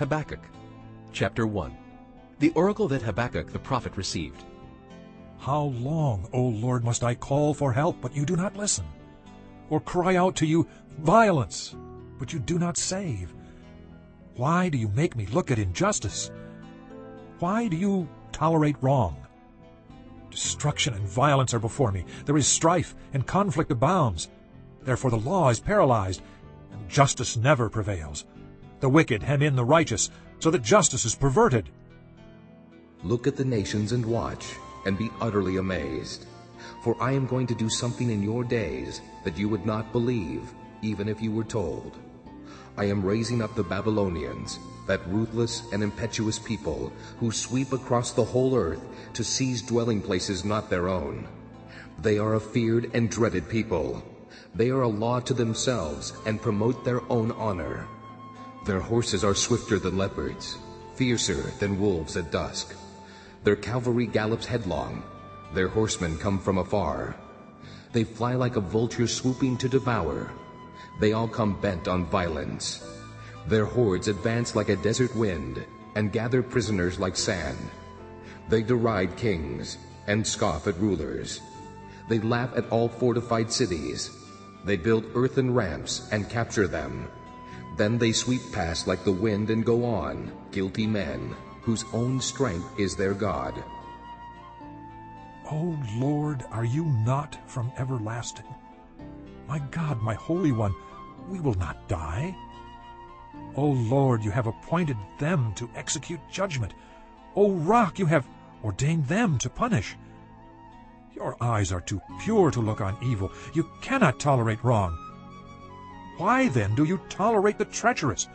Habakkuk Chapter 1 The oracle that Habakkuk the prophet received. How long, O Lord, must I call for help, but you do not listen? Or cry out to you, violence, but you do not save? Why do you make me look at injustice? Why do you tolerate wrong? Destruction and violence are before me. There is strife, and conflict abounds. Therefore the law is paralyzed, and justice never prevails. The wicked hem in the righteous, so that justice is perverted. Look at the nations and watch, and be utterly amazed. For I am going to do something in your days that you would not believe, even if you were told. I am raising up the Babylonians, that ruthless and impetuous people who sweep across the whole earth to seize dwelling places not their own. They are a feared and dreaded people. They are a law to themselves and promote their own honor. Their horses are swifter than leopards, fiercer than wolves at dusk. Their cavalry gallops headlong. Their horsemen come from afar. They fly like a vulture swooping to devour. They all come bent on violence. Their hordes advance like a desert wind and gather prisoners like sand. They deride kings and scoff at rulers. They laugh at all fortified cities. They build earthen ramps and capture them. Then they sweep past like the wind and go on, guilty men, whose own strength is their God. O Lord, are you not from everlasting? My God, my Holy One, we will not die. O Lord, you have appointed them to execute judgment. O Rock, you have ordained them to punish. Your eyes are too pure to look on evil. You cannot tolerate wrong. Why then do you tolerate the treacherous?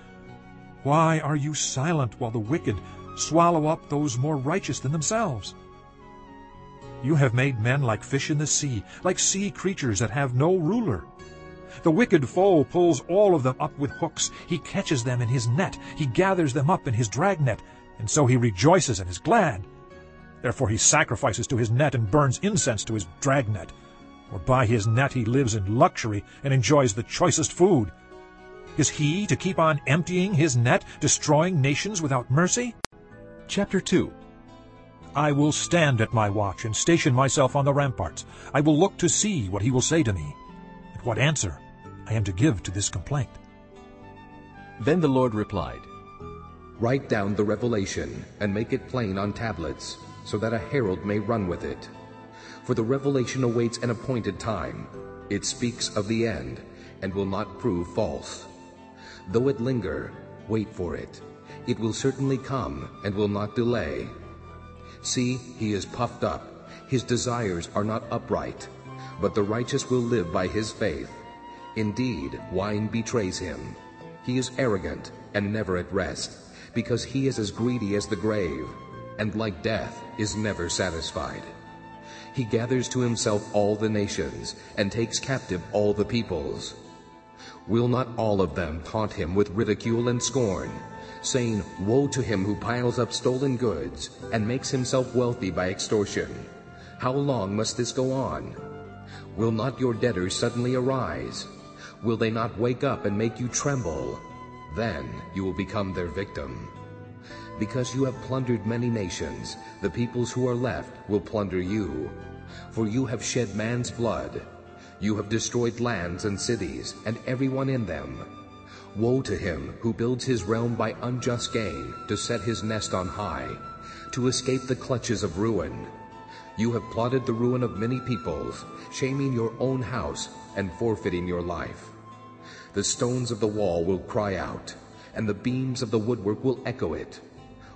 Why are you silent while the wicked swallow up those more righteous than themselves? You have made men like fish in the sea, like sea creatures that have no ruler. The wicked foe pulls all of them up with hooks. He catches them in his net. He gathers them up in his dragnet, and so he rejoices and is glad. Therefore he sacrifices to his net and burns incense to his dragnet. For by his net he lives in luxury and enjoys the choicest food. Is he to keep on emptying his net, destroying nations without mercy? Chapter 2 I will stand at my watch and station myself on the ramparts. I will look to see what he will say to me, and what answer I am to give to this complaint. Then the Lord replied, Write down the revelation and make it plain on tablets, so that a herald may run with it. For the revelation awaits an appointed time. It speaks of the end and will not prove false. Though it linger, wait for it. It will certainly come and will not delay. See, he is puffed up. His desires are not upright. But the righteous will live by his faith. Indeed, wine betrays him. He is arrogant and never at rest, because he is as greedy as the grave, and like death is never satisfied. He gathers to himself all the nations, and takes captive all the peoples. Will not all of them taunt him with ridicule and scorn, saying, Woe to him who piles up stolen goods, and makes himself wealthy by extortion? How long must this go on? Will not your debtors suddenly arise? Will they not wake up and make you tremble? Then you will become their victim. Because you have plundered many nations, the peoples who are left will plunder you. For you have shed man's blood. You have destroyed lands and cities, and everyone in them. Woe to him who builds his realm by unjust gain, to set his nest on high, to escape the clutches of ruin. You have plotted the ruin of many peoples, shaming your own house and forfeiting your life. The stones of the wall will cry out, and the beams of the woodwork will echo it.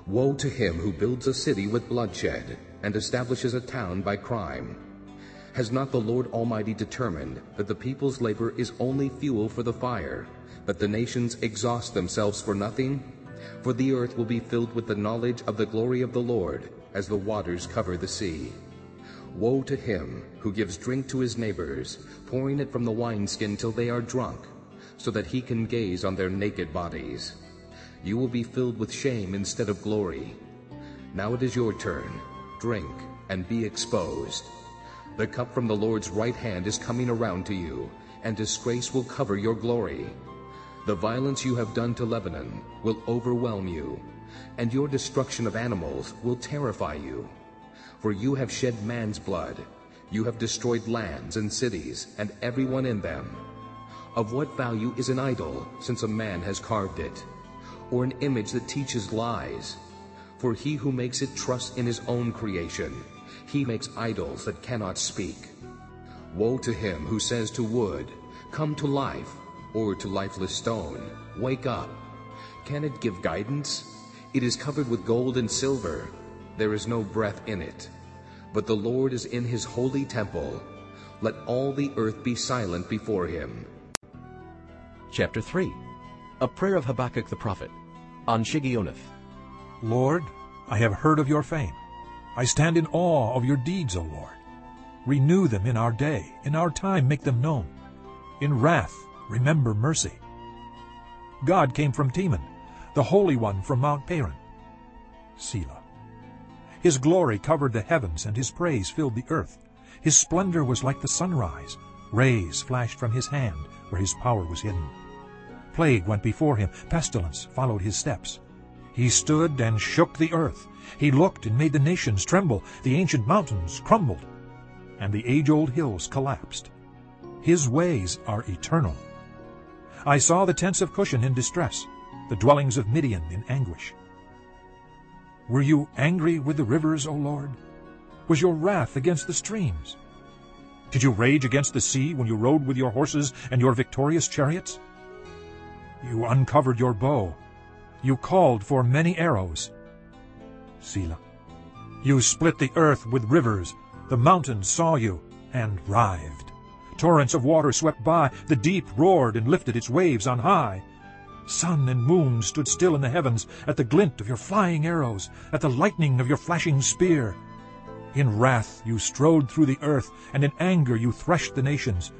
Woe to him who builds a city with bloodshed, and establishes a town by crime. Has not the Lord Almighty determined that the people's labor is only fuel for the fire, that the nations exhaust themselves for nothing? For the earth will be filled with the knowledge of the glory of the Lord, as the waters cover the sea. Woe to him who gives drink to his neighbors, pouring it from the wineskin till they are drunk, so that he can gaze on their naked bodies. You will be filled with shame instead of glory. Now it is your turn. Drink and be exposed. The cup from the Lord's right hand is coming around to you, and disgrace will cover your glory. The violence you have done to Lebanon will overwhelm you, and your destruction of animals will terrify you. For you have shed man's blood, you have destroyed lands and cities, and everyone in them. Of what value is an idol, since a man has carved it? Or an image that teaches lies? For he who makes it trusts in his own creation. He makes idols that cannot speak. Woe to him who says to wood, Come to life, or to lifeless stone, Wake up. Can it give guidance? It is covered with gold and silver. There is no breath in it. But the Lord is in his holy temple. Let all the earth be silent before him. Chapter 3 A prayer of Habakkuk the prophet on Shigionoth. Lord, I have heard of your fame. I stand in awe of your deeds, O Lord. Renew them in our day, in our time make them known. In wrath remember mercy. God came from Teman, the Holy One from Mount Paran. Selah. His glory covered the heavens, and his praise filled the earth. His splendor was like the sunrise. Rays flashed from his hand where his power was hidden. Plague went before him, pestilence followed his steps. He stood and shook the earth. He looked and made the nations tremble. The ancient mountains crumbled, and the age-old hills collapsed. His ways are eternal. I saw the tents of Cushan in distress, the dwellings of Midian in anguish. Were you angry with the rivers, O Lord? Was your wrath against the streams? Did you rage against the sea when you rode with your horses and your victorious chariots? You uncovered your bow. You called for many arrows. Selah. You split the earth with rivers. The mountains saw you and writhed. Torrents of water swept by. The deep roared and lifted its waves on high. Sun and moon stood still in the heavens at the glint of your flying arrows, at the lightning of your flashing spear. In wrath you strode through the earth, and in anger you threshed the nations.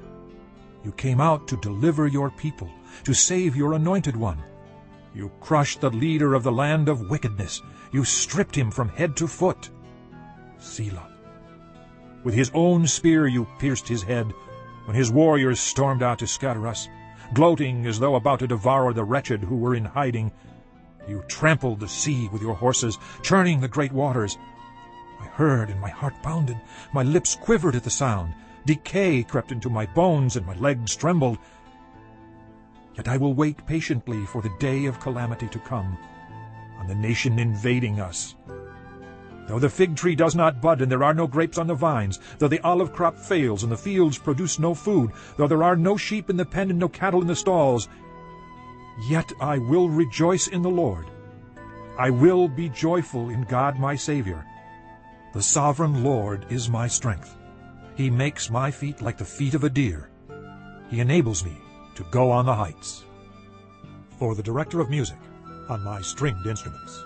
You came out to deliver your people, to save your anointed one. You crushed the leader of the land of wickedness. You stripped him from head to foot. Selah. With his own spear you pierced his head, when his warriors stormed out to scatter us gloating as though about to devour the wretched who were in hiding. You trampled the sea with your horses, churning the great waters. I heard and my heart pounded. My lips quivered at the sound. Decay crept into my bones and my legs trembled. Yet I will wait patiently for the day of calamity to come, on the nation invading us. Though the fig tree does not bud and there are no grapes on the vines, though the olive crop fails and the fields produce no food, though there are no sheep in the pen and no cattle in the stalls, yet I will rejoice in the Lord. I will be joyful in God my Savior. The sovereign Lord is my strength. He makes my feet like the feet of a deer. He enables me to go on the heights. For the director of music on my stringed instruments.